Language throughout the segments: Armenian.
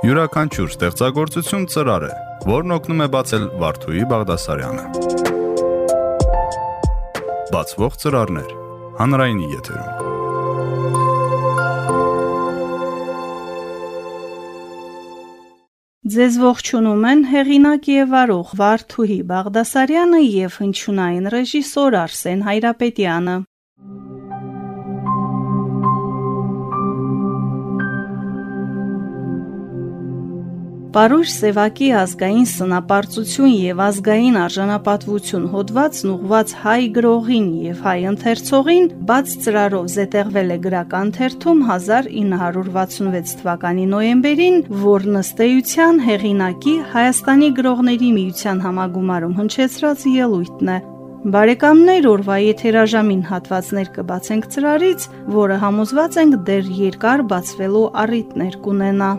Յուրաքանչյուր ստեղծագործություն ծրար է, որն օգնում է բացել Վարդուհի Բաղդասարյանը։ Բացվող ծրարներ հանրայինի եթերում։ Ձեզ ողջունում են հեղինակ եւ վարող Վարդուհի Բաղդասարյանը եւ հնչյունային ռեժիսոր Արսեն Հայրապետյանը։ Պարույր Սևակի ազգային սնապարծություն եւ ազգային արժանապատվություն հոդվածն ուղված հայ գրողին եւ հայ ընթերցողին բաց ծրարով զետեղվել է գրական թերթում 1966 թվականի նոյեմբերին, որն ըստ էության հեղինակի Հայաստանի գրողների միության համագումարում հնչեցրած ելույթն է։ Բարեկամներ օրվա եթերաժամին հատվածներ կբացենք ծրարից, որը համոզված ենք դեռ երկար բացվելու առիթներ կունենա։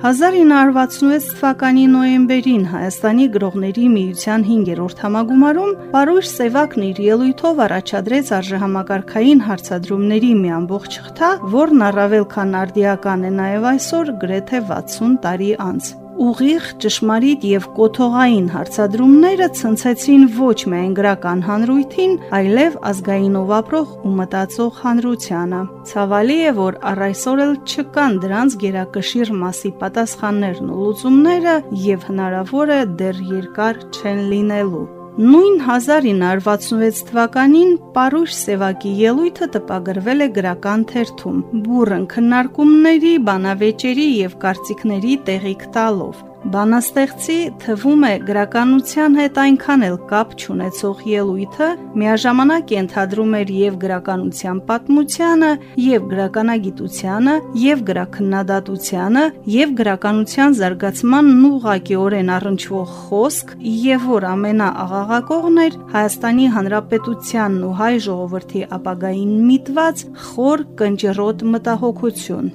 1966 թվականի նոյեմբերին Հայաստանի գրողների միության 5-րդ համագումարում Պարույր Սևակն իր ելույթով առաջադրեց արժեհամակարգային հարցադրումների մի ամբողջ խթա, որն առավել քան արդիական է նաև այսօր գրեթե 60 տարի անց ուղիղ, ճշմարիտ եւ կոթողային հարցադրումները ցնցեցին ոչ միայն գրական հանրույթին, այլև ազգայինով ապրող ու մտածող հանրությանը։ Ցավալի է, որ առ այսօր էլ չկան դրանց գերակշիռ մասի պատասխաններն ու լուծումները եւ հնարավոր է դեռ երկար չեն լինելու։ Նույն 1966 թվականին Պարույր Սևակի ելույթը տպագրվել է գրական թերթում՝ բուրըն քննարկումների, բանավեճերի եւ կարծիքների տեղիք տալով։ Բանաստեղծի թվում է գրականության հետ այնքան էլ կապ չունեցող ելույթը միաժամանակ ենթադրում էր եւ գրականության պատմությանը, եւ գրականագիտությանը, եւ գրաքննադատությանը, եւ գրականության զարգացմանն ուղղակիորեն առնչվող խոսք, եւ որ ամենաաղաղակողն էր Հայաստանի Հանրապետությանն ու հայ ժողովրդի ապագային միտված խոր կնճռոտ մտահոգություն։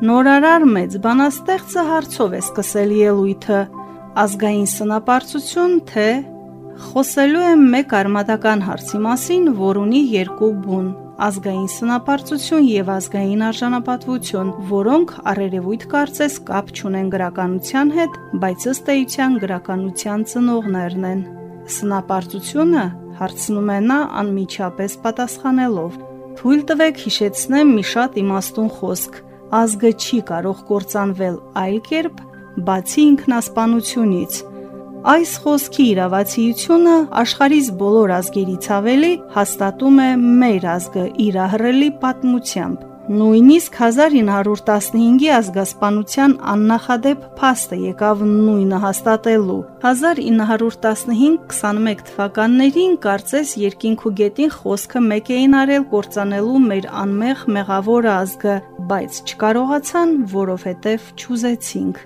Նորարար մեծ բանաստեղծը հարցով է սկսել ելույթը. ազգային սնապարծություն թե խոսելու եմ մեկ արմատական հարցի մասին, որ ունի երկու բուն՝ ազգային սնապարծություն եւ ազգային արժանապատվություն, որոնք առերևույթ կարծես կապ չունեն գրականության հետ, բայց ըստ էության գրականության ծնողներն են։ Սնապարծությունը հարցնում է նա անմիջապես պատասխանելով. Թույլ տվեք հիշեցնեմ մի շատ իմաստուն խոսք ազգը չի կարող կործանվել այլ կերպ, բացի ինքնասպանությունից։ Այս խոսքի իրավացիությունը աշխարհիս բոլոր ազգերից ավելի հաստատում է մեր ազգը իր ահռելի պատմությամբ։ Նույնիսկ 1915-ի ազգասպանության աննախադեպ փաստը եկավ նույնը հաստատելու։ 1915-21 թվականներին կարծես երկինքու գետին խոսքը մեկ էին արել կործանելու մեր անմեղ մեղավոր ազգը, բայց չկարողացան, որովհետև չուզեցինք։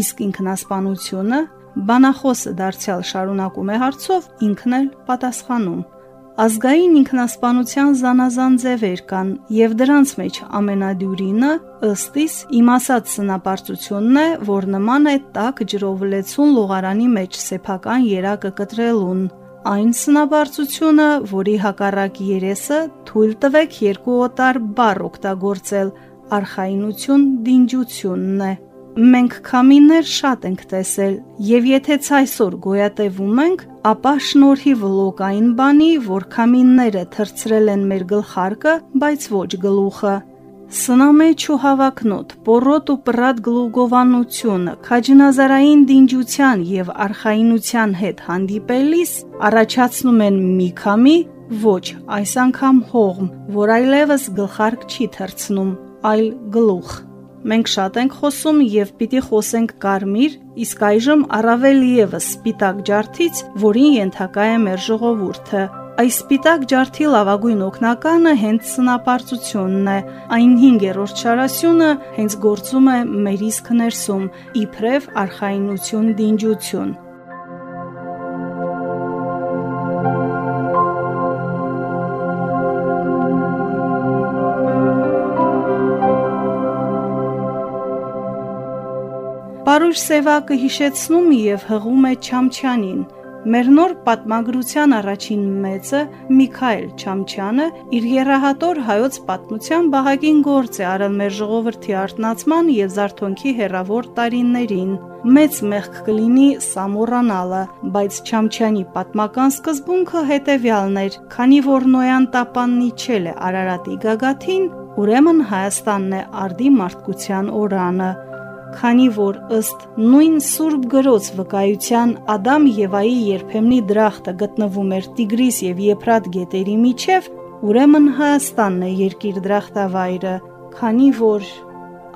Իսկ ինքնասպանությունը բանախոսը դարձյալ շարունակում է հարցով ինքն էլ պատասխանում Ազգային ինքնասպանության զանազան ձևեր կան, եւ դրանց մեջ ամենադյուրինը ըստիս իմ ասած սնապարծությունն է, որ նման է տաք ջրով լեցուն լողարանի մեջ սեփական երակը կտրելուն։ Այն սնապարծությունը, որի հակառակ երեսը թույլ տվեք երկու օտար բառ օգտագործել, արխայնություն դինջությունն է։ Մենք քամիներ շատ ենք տեսել, եւ եթե ցայսօր գոյատևում ենք, ապա շնորհիվ լոկային բանի, որ քամինները թրծրել են մեր գլխարկը, բայց ոչ գլուխը։ Սնամեջ ու հավակնոտ, պորոտ ու պրատ գլուգովանությունը, քաջնազարային դինջության եւ արխայինության հետ հանդիպելիս առաջացնում են մի քամի, ոչ, այս անգամ հողմ, որ այլևս գլխարկ չի թրցնում, այլ գլուխ։ Մենք շատ ենք խոսում եւ պիտի խոսենք կարմիր, իսկ այժմ առավել եւս սպիտակ ջարդից, որին ենթակա է մեր ժողովուրդը։ Այս սպիտակ ջարդի լավագույն օգնականը հենց սնապարծությունն է։ Այն 5-րդ շարասյունը հենց գործում է մեր իսկ ներսում, իբրև արխայնություն դինջություն։ Պարուշ Սևակը հիշեցնում եւ հղում է Չամչյանին։ Մեր նոր պատմագրության առաջին մեծը Միքայել Չամչյանը իր երահատոր հայոց պատմության բաղագին գործ է արել մեր ժողովրդի արտնացման եւ զարթոնքի հերավոր տարիներին։ Մեծ մեղք կլինի սամորանալը, բայց Չամչյանի պատմական սկզբունքը հետեւյալն էր. քանի որ Նոյան տապանն իջել է Արարատի գագաթին, ուրեմն Հայաստանն է արդի մարդկության օրանը քանի որ ըստ նույն Սուրբ գրոց վկայության Ադամ Եվայի երբեմնի դրախտը գտնվում էր Տիգրիս եւ Եփրատ գետերի միջև, ուրեմն Հայաստանն է երկիր դրախտավայրը, քանի որ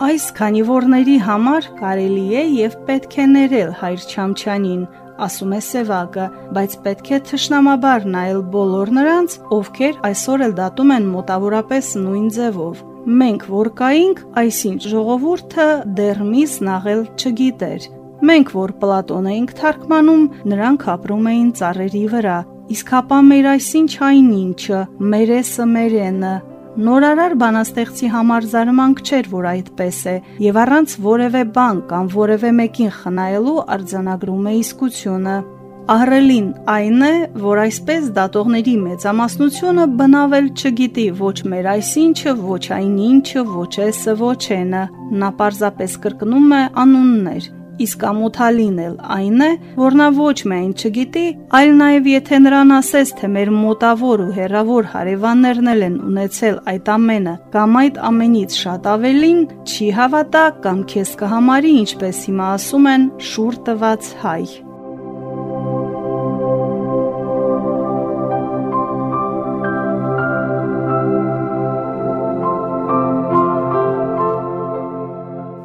այս քանի որների համար կարելի է եւ պետք է ներել հայր Չամչանին, ասում է Սևակը, բայց պետք է թշնամաբար նայել բոլոր նրանց, ովքեր այսօր էլ դատում են մոտավորապես նույն ձևով մենք որ կայինք, այսինչ ժողովուրդը դեռ միս նաղել չգիտեր։ Մենք որ Պլատոն էինք թարգմանում, նրանք ապրում էին ծառերի վրա, իսկ հապա մեր այսինչ այնինչը, մերեսը մերենը, Նորարար բանաստեղծի համար զարմանք չէր, որ այդպես է, եւ առանց որևէ բան կամ որևէ մեկին խնայելու արձանագրում է իսկությունը։ Ահրելին այն է, որ այսպես դատողների մեծամասնությունը բնավել չգիտի ոչ մեր այսինչը, ոչ այն ինչը, ոչ էսը, ոչ ենը։ Նա պարզապես կրկնում է անուններ։ Իսկ ամոթալին էլ այն է, որ նա ոչ միայն չգիտի, այլ նաև եթե նրան ասես, թե մեր մոտավոր ու հերավոր հարևաններն են ունեցել այդ ամենը կամ այդ ամենից շատ ավելին, չի հավատա կամ քեզ կհամարի, ինչպես հիմա ասում են, շուր տված հայ։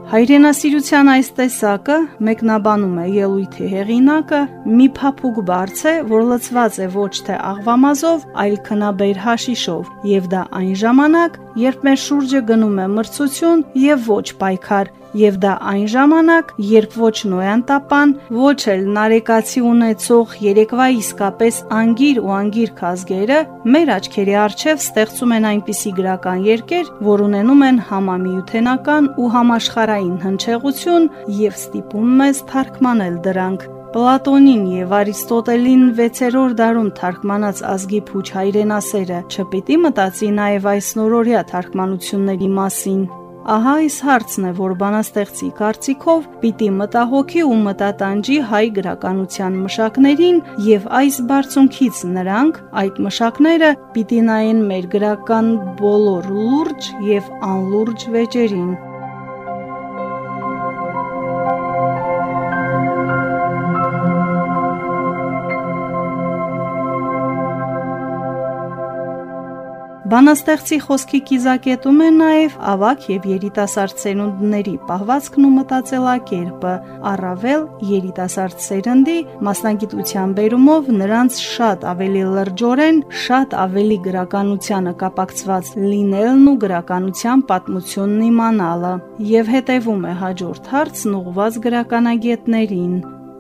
Հայրենասիրության այս տեսակը մեկնաբանում է ելույթի հեղինակը մի փափուկ բարձ է, որ լցված է ոչ թե աղվամազով, այլ քնաբեր հաշիշով, եւ դա այն ժամանակ, երբ մեր շուրջը գնում է մրցություն եւ ոչ պայքար, եւ դա այն ժամանակ, երբ ոչ նոյան տապան, ոչ էլ նարեկացի ունեցող երեկվա իսկապես անգիր ու անգիր քազգերը մեր աչքերի առջև ստեղծում են այնպիսի գրական երկեր, որ ունենում են համամիութենական ու համաշխարային հնչեղություն եւ ստիպում մեզ թարգմանել դրանք։ Պլատոնին եւ Արիստոտելին 6-րդ դարում թարգմանած ազգի փուչ հայրենասերը չպիտի մտածի նաեւ այս նորորյա թարգմանությունների մասին։ Ահա այս հարցն է, որ բանաստեղծի կարծիքով պիտի մտահոգի ու մտատանջի հայ գրականության մշակներին եւ այս բարձունքից նրանք այդ մշակները պիտի նայեն մեր գրական բոլոր լուրջ եւ անլուրջ վեճերին։ Բանաստեղծի խոսքի կիզակետում է նաև ավակ եւ երիտասարդ սերունդների պահվածքն ու մտածելակերպը, առավել երիտասարդ սերնդի մասնագիտության բերումով նրանց շատ ավելի լրջորեն, շատ ավելի գրականությանը կապակցված լինելն ու գրականության պատմությունն իմանալը։ Եվ հետևում է հաջորդ հարցն ուղված գրականագետներին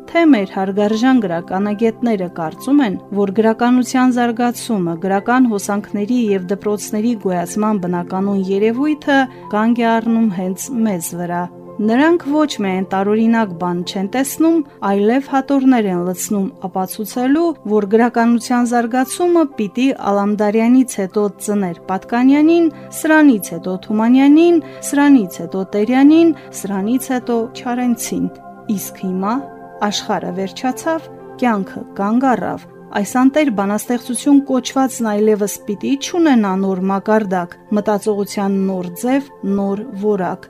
թե մեր հարգարժան գրականագետները կարծում են, որ գրականության զարգացումը, գրական հոսանքների եւ դպրոցների գոյացման բնականon երևույթը կանգ է առնում հենց մեզ վրա։ Նրանք ոչ միայն տարօրինակ բան չեն տեսնում, այլև հատորներ են լցնում ապացուցելու, որ գրականության զարգացումը պիտի Ալամդարյանից հետո ծներ Պատկանյանին, սրանից հետո Թումանյանին, սրանից հետո Տերյանին, սրանից հետո Չարենցին։ Իսկ հիմա Աշխարը վերջացավ, կյանքը կանգ առավ։ Այս անտեր բանաստեղծություն կոչվածն այլևս պիտի չունենա նոր մակարդակ, մտածողության նոր ձև, նոր որակ,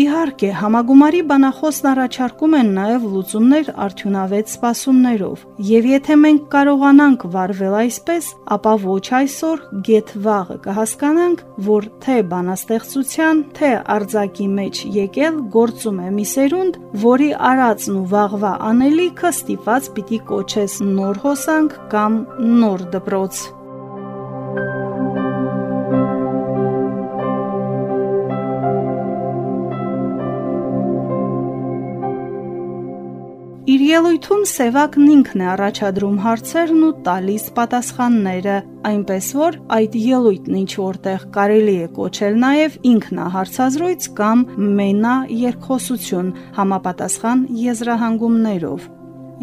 Իհարկե, համագումարի բանախոսն առաջարկում են նաև լուծումներ արդյունավետ սպասումներով։ Եվ եթե մենք կարողանանք վարվել այսպես, ապա ոչ այսօր, գեթ վաղը կհասկանանք, որ թե բանաստեղծության, թե արձակի մեջ եկել գործում է մի սերունդ, որի արածն ու վաղվա անելիքը ստիպված պիտի կոչես նոր հոսանք կամ նոր դպրոց։ ելույթում Սևակն ինքն է առաջադրում հարցերն ու տալիս պատասխանները, այնպես որ այդ ելույթն ինչ որտեղ կարելի է կոչել նաև ինքնահարցազրույց կամ մենա երկխոսություն համապատասխան եզրահանգումներով։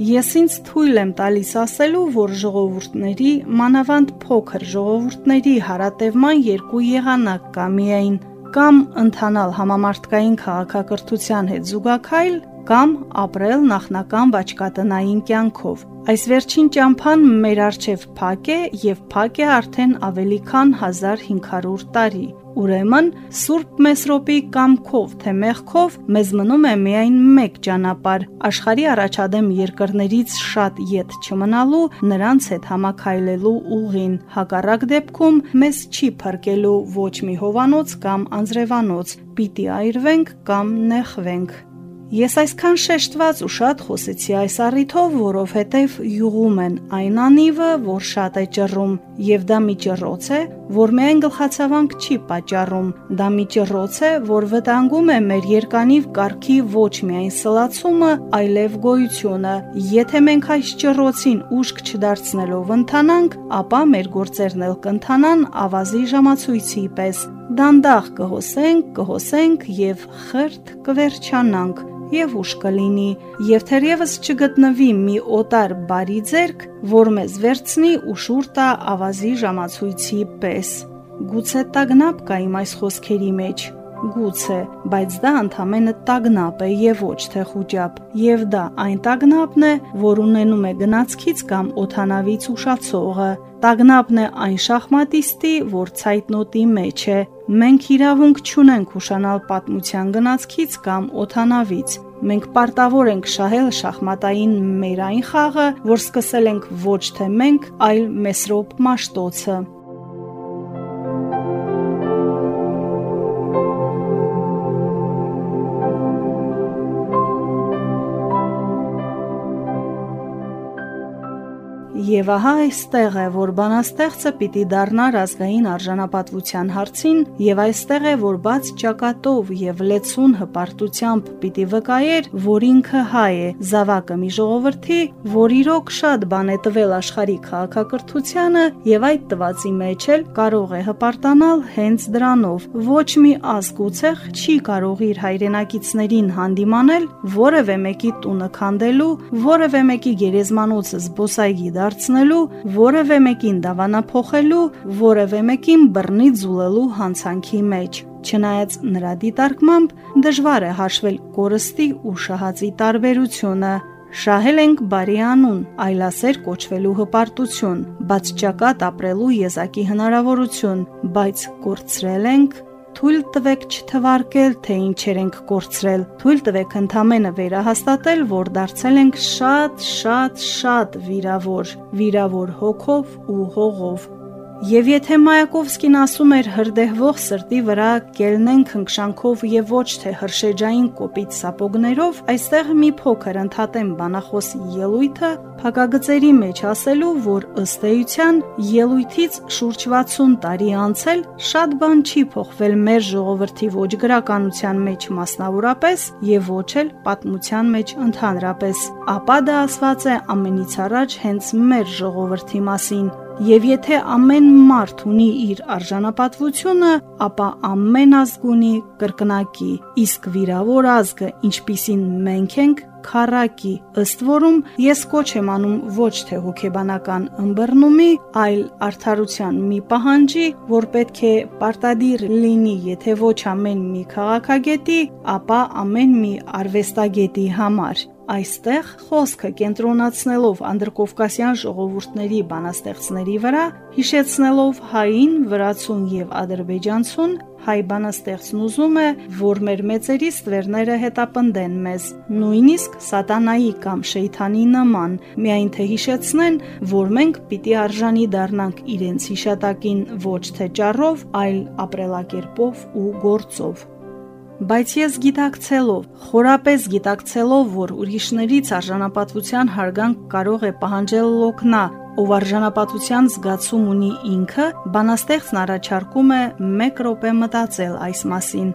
Ես ինձ թույլ եմ տալիս ասելու, որ ժողովուրդների, մանավանդ փոքր ժողովուրդների հարատևման երկու եղանակ կա միայն կամ ընթանալ համամարտկային քաղաքակրթության հետ զուգակայլ, կամ ապրել նախնական բաճկատնային կյանքով։ Այս վերջին ճամփան մեր արչև փակ է եւ փակ է արդեն ավելի քան 1500 տարի։ Ուրեմն Սուրբ Մեսրոպի կամքով թե մեղքով մեզ մնում է միայն մեկ ճանապարհ՝ աշխարհի առաջադեմ երկրներից շատ յետ չմնալու, նրանց հետ համակայլելու ուղին։ Հակառակ դեպքում մեզ չի փրկելու ոչ մի հովանոց կամ անձրևանոց, պիտի այրվենք կամ նեղվենք։ Ես այսքան շեշտված ու շատ խոսեցի այս առիթով, որովհետև յուղում են այն անիվը, որ շատ է ճռում, եւ դա մի ճռոց է, որ միայն գլխացավանք չի պատճառում, դա մի ճռոց է, որ վտանգում է մեր երկանիվ կարգի ոչ միայն սլացումը, այլև գոյությունը։ Եթե մենք այս ճռոցին ուշք չդարձնելով ընթանանք, ապա մեր գործերն էլ կընթանան ավազի ժամացույցի պես։ Դանդաղ կհոսենք, կհոսենք եւ խրտ կվերջանանք եւ ուշ կլինի, եւ թերևս չգտնվի մի օտար բարի ձերք, որ մեզ վերցնի ու շուր տա ավազի ժամացույցի պես։ Գուցե տագնապ կա իմ այս խոսքերի մեջ, գուցե, բայց դա ընդամենը տագնապ է եւ ոչ թե խոճապ։ Եվ դա այն տագնապն է, որ ունենում է գնացքից կամ օթանավից ուշացողը։ Տագնապն է այն շախմատիստի, որ ցայտնոտի մեջ է, Մենք իրավունք չունենք ուշանալ պատմության գնացքից կամ օթանավից։ Մենք պարտավոր ենք շահել շախմատային մեր այն խաղը, որ սկսել ենք ոչ թե մենք, այլ Մեսրոպ Մաշտոցը։ Եվ ահա այստեղ է, որ բանաստեղծը պիտի դառնար ազգային արժանապատվության հարցին, եւ այստեղ է, որ բաց ճակատով եւ լեցուն հպարտությամբ պիտի վկայեր, որ ինքը հայ է, զավակը մի ժողովրդի, որ իրոք շատ բան է տվել աշխարհի քաղաքակրթությանը եւ այդ տվածի մեջ էլ կարող է հպարտանալ հենց դրանով։ Ոչ մի ազգ ու ցեղ չի կարող իր հայրենակիցներին հանդիմանել որևէ մեկի տունը քանդելու, որևէ մեկի գերեզմանոցը զբոսայգի դարձ դարձնելու, որևէ մեկին դավանափոխելու, որևէ մեկին բռնի ձուլելու հանցանքի մեջ։ Չնայած նրա դիտարկմամբ դժվար է հաշվել կորստի ու շահածի տարբերությունը, Շահել ենք բարի անուն, այլասեր կոչվելու հպարտություն, բաց ճակատ ապրելու եզակի հնարավորություն, բայց կորցրել ենք Թույլ տվեք չթվարկել, թե ինչեր ենք կորցրել։ Թույլ տվեք ընդամենը վերահաստատել, որ դարձել ենք շատ, շատ, շատ վիրավոր, վիրավոր հոգով ու հողով։ Եվ եթե Մայակովսկին ասում էր հրդեհվող սրտի վրա կելնեն քնքշանքով եւ ոչ թե հրշեջային կոպիտ սապոգներով, այստեղ մի փոքր ընդհատեմ բանախոս ելույթը փակագծերի մեջ ասելու, որ ըստ էության ելույթից շուրջ 60 տարի անցել շատ բան չի փոխվել մեր ժողովրդի ոչ գրականության մեջ մասնավորապես եւ ոչ էլ պատմության մեջ ընդհանրապես, ապա դա ասված է ամենից առաջ հենց մեր ժողովրդի մասին Եվ եթե ամեն մարդ ունի իր արժանապատվությունը, ապա ամեն ազգ ունի կրկնակի, իսկ վիրավոր ազգը, ինչպիսին մենք ենք, քարակի, ըստ որում ես կոչ եմ անում ոչ թե հոգեբանական ըմբռնումի, այլ արդարության մի պահանջի, որ պետք է պարտադիր լինի, եթե ոչ ամեն մի քաղաքագետի, ապա ամեն մի արվեստագետի համար։ Այստեղ խոսքը կենտրոնացնելով անդրկովկասյան ժողովուրդների բանաստեղծների վրա, հիշեցնելով հային, վրացուն եւ ադրբեջանցուն, հայ բանաստեղծն ուզում է, որ մեր մեծերի ստվերները հետապնդեն մեզ, նույնիսկ սատանայի կամ շեյթանի նման, միայն թե հիշեցնեն, որ մենք պիտի արժանի դառնանք իրենց հիշատակին ոչ թե ճառով, այլ ապրելակերպով ու գործով։ Բայց ես գիտակցելով, խորապես գիտակցելով, որ ուրիշներից արժանապատվության հարգանք կարող է պահանջել լոքնա, ով արժանապատվության զգացում ունի ինքը, բանաստեղծն առաջարկում է 1 րոպե մտածել այս մասին։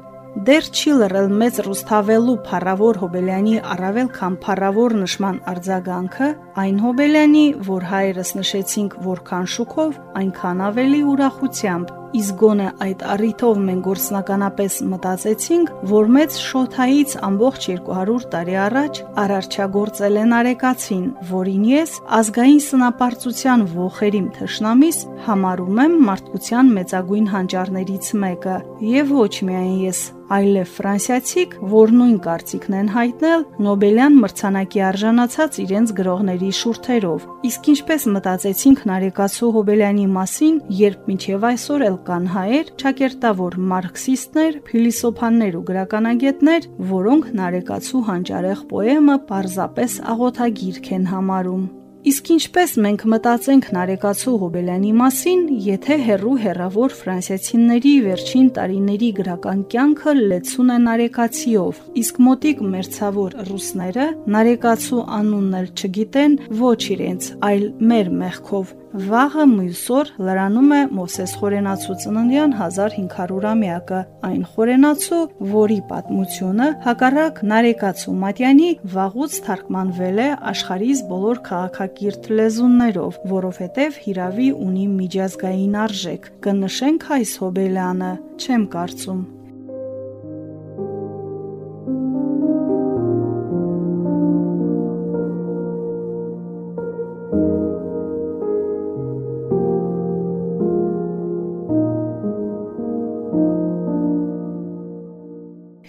Դեռ չի լրել մեծ Ռուսթավելու Փարավոր Հոբելյանի առավել քան Փարավոր նշման արձագանքը, այն Հոբելյանի, որ հայրս նշեցինք որքան շուկով, այնքան ավելի ուրախությամբ իսկ գոնե այդ առիթով մենք գործնականապես մտածեցինք, որ մեծ շոթայից ամբողջ 200 տարի առաջ արարչագործել են արեկացին, որին ես ազգային սնապարծության ողերիմ թշնամիս համարում եմ մարդկության մեծագույն հանճարներից մեկը, եւ ոչ միայն ես, այլև ֆրանսիացիք, որ նույն կարծիքն են հայտնել Նոբելյան մրցանակի արժանացած իրենց գրողների շուրթերով։ Իսկ ինչպես մտածեցինք Նարեկացու Հոբելյանի մասին, երբ մինչև այսօր էլ կան հայեր, ճակերտավոր մարքսիստներ, փիլիսոփաններ ու գրականագետներ, որոնք Նարեկացու հանճարեղ պոեմը պարզապես աղոթագիրք են համարում։ Իսկ ինչպես մենք մտածենք Նարեկացու Հոբելյանի մասին, եթե հերրու հերավոր ֆրանսիացիների վերջին տարիների գրական կյանքը լեցուն է Նարեկացիով, իսկ մոտիկ մերցավոր ռուսները Նարեկացու անունն չգիտեն ոչ իրենց, այլ մեր մեղքով, Վաղը մյուսօր լրանում է Մովսես Խորենացու ծննդյան 1500-ամյակը, այն Խորենացու, որի պատմությունը հակառակ Նարեկացու Մատյանի վաղուց թարգմանվել է աշխարհիս բոլոր քաղաքակիրթ լեզուններով, որովհետև հիրավի ունի միջազգային արժեք։ Կնշենք այս Հոբելյանը, չեմ կարծում։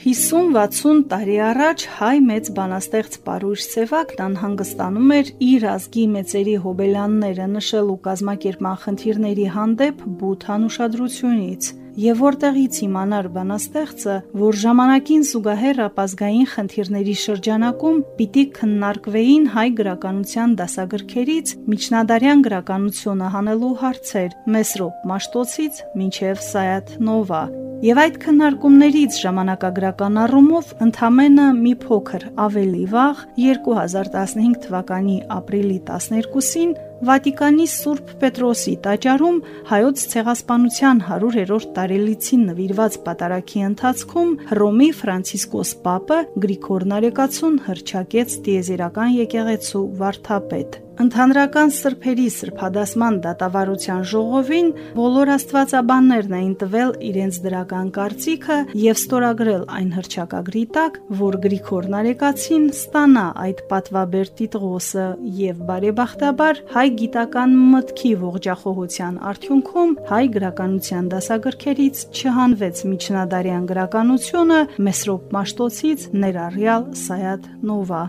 Հիսուն 60 տարի առաջ հայ մեծ բանաստեղծ Պարույր Սևակն անհանգստանում էր իր ազգի մեծերի հոբելյանները նշելու կազմակերպման խնդիրների հանդեպ բութ անուշադրությունից եւ որտեղից իմանար բանաստեղծը, որ ժամանակին զուգահեռ ապազգային խնդիրների շրջանակում պիտի քննարկվեին հայ գրականության դասագրքերից միջնադարյան գրականությունը հանելու հարցեր Մեսրոպ Մաշտոցից մինչև Սայաթ Նովա Եվ այդ քննարկումներից ժամանակագրական առումով ընդամենը մի փոքր ավելի վաղ 2015 թվականի ապրիլի 12-ին Վատիկանի Սուրբ Պետրոսի տաճարում հայոց ցեղասպանության 100-րդ տարելիցին նվիրված պատարակի ընթացքում Հռոմի Ֆրանցիսկոս Պապը Գրիգոր Նարեկացուն հրճակեց դիեզերական եկեղեցու վարդապետ։ Ընդհանրական սրբերի սրբադասման դատավարության ժողովին բոլոր աստվածաբաններն էին տվել իրենց դրական կարծիքը եւ ստորագրել այն հրճակագրի տակ, որ Գրիգոր Նարեկացին ստանա այդ պատվաբեր տիտղոսը եւ բարեբախտաբար հայ գիտական մտքի ողջախոհության արդյունքում հայ գրականության դասագրքերից չհանվեց միջնադարյան գրականությունը Մեսրոպ Մաշտոցից ներառյալ Սայաթ Նովա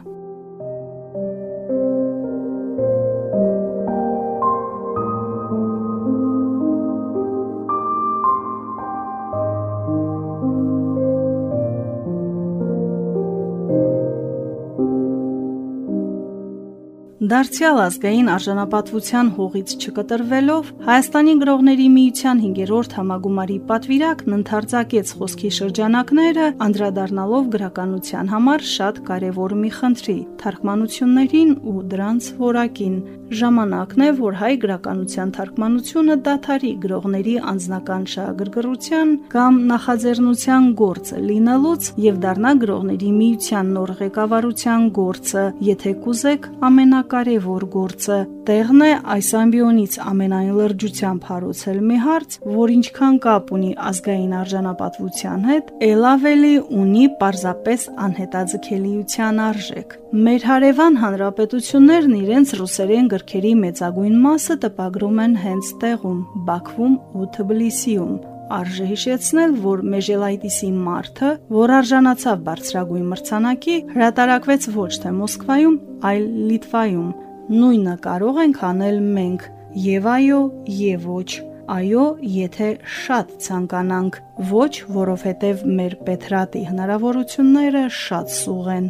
Դարձյալ ազգային արժանապատվության հողից չկտրվելով Հայաստանի գրողների միության 5-րդ համագումարի պատվիրակն ընդարձակեց խոսքի շրջանակները, անդրադառնալով գրականության համար շատ կարևոր մի խնդրի՝ թարգմանություններին ու դրանց որակին։ Ժամանակն է, որ հայ գրականության թարգմանությունը դաթարի գրողների անձնական շահագրգռության կամ նախաձեռնության գործը լինելուց եւ դառնա գրողների միության նոր ղեկավարության գործը, եթե կուզեք ամենակ կարևոր գործը։ Տեղն է այս ամբիոնից ամենայն լրջությամբ հարուցել մի հարց, որ ինչքան կապ ունի ազգային արժանապատվության հետ, ել ավելի ունի պարզապես անհետաձգելիության արժեք։ Մեր հարևան հանրապետություններն իրենց ռուսերեն գրքերի մեծագույն մասը տպագրում են հենց տեղում, Բաքվում ու Թբիլիսիում, Արժե հիշեցնել, որ Մեժելայտիսի մարտը, որ արժանացավ բարձրագույն մրցանակի, հրատարակվեց ոչ թե Մոսկվայում, այլ Լիտվայում։ Նույնը կարող ենք անել մենք։ Եվ այո, եւ ոչ։ Այո, եթե շատ ցանկանանք, ոչ, որովհետև մեր Պետրատի հնարավորությունները շատ սուղ են։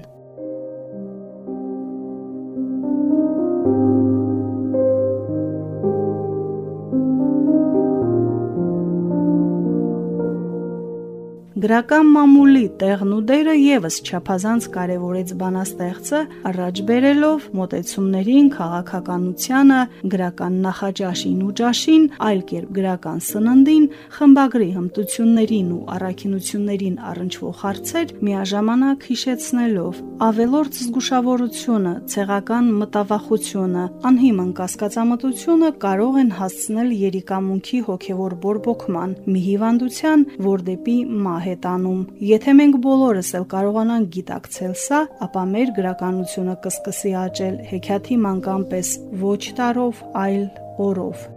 Գրական մամուլի տեղն ու դերը եւս չափազանց կարևորեց բանաստեղծը, առաջ բերելով մոտեցումներին, քաղաքականությանը, գրական նախաճաշին ու ճաշին, այլ կերպ գրական սննդին, խմբագրի հմտություններին ու առաքինություններին առնչվող հարցեր միաժամանակ հիշեցնելով ավելորդ զգուշավորությունը, ցեղական մտավախությունը, անհիմն կասկածամտությունը կարող են հասցնել երիկամունքի հոգևոր բորբոքման, մի հիվանդության, որ դեպի մահ հետանում։ Եթե մենք բոլորս էլ կարողանանք գիտակցել սա, ապա մեր գրականությունը կսկսի աճել հեքիաթի մանկան պես ոչ տարով, այլ օրով։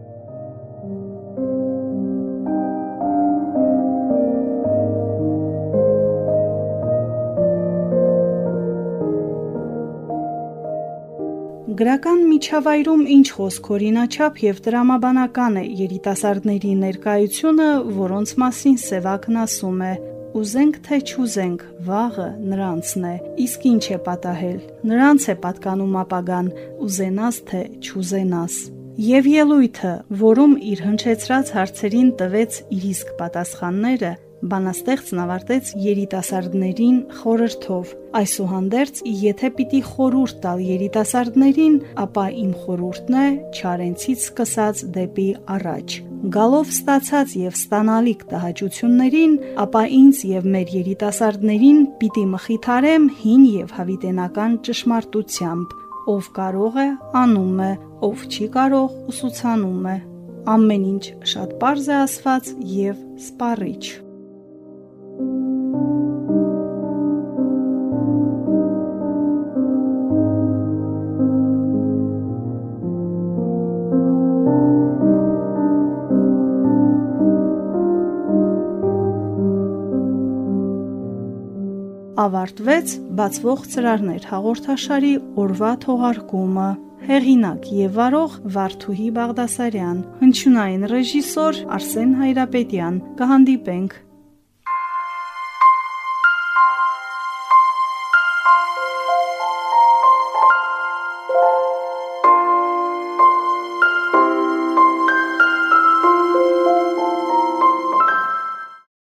Գրական միջավայրում ինչ խոսք օրինաչափ եւ տրամաբանական է երիտասարդների ներկայությունը, որոնց մասին Սևակն ասում է. Ուզենք թե չուզենք, վաղը նրանցն է։ Իսկ ինչ է պատահել։ Նրանց է պատկանում ապագան, ուզենաս թե չուզենաս։ Եվ ելույթը, որում իր հնչեցրած հարցերին տվեց իր իսկ պատասխանները, Բանաստեղծն ավարտեց երիտասարդներին խորհրդով. Այսուհանդերձ, եթե պիտի խորուրդ տալ երիտասարդներին, ապա իմ խորհուրդն է Չարենցից սկսած դեպի առաջ։ Գալով ստացած եւ ստանալիք տհաճություններին, ապա ինձ եւ մեր երիտասարդներին պիտի մխիթարեմ հին եւ հավիտենական ճշմարտությամբ։ Ով կարող է, անում է, ով չի կարող, ուսուցանում է։ Ամեն ինչ շատ པարզ է ասված եւ սպառիչ։ ավարտվեց բացվող ծրարներ հաղորդաշարի օրվա թողարկումը։ Հեղինակ եւ վարող Վարդուհի Բաղդասարյան, հնչյունային ռեժիսոր Արսեն Հայրապետյան։ Կհանդիպենք